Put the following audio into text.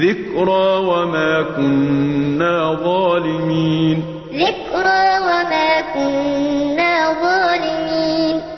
ذكرى وما كنا ظالمين. ذكرى وما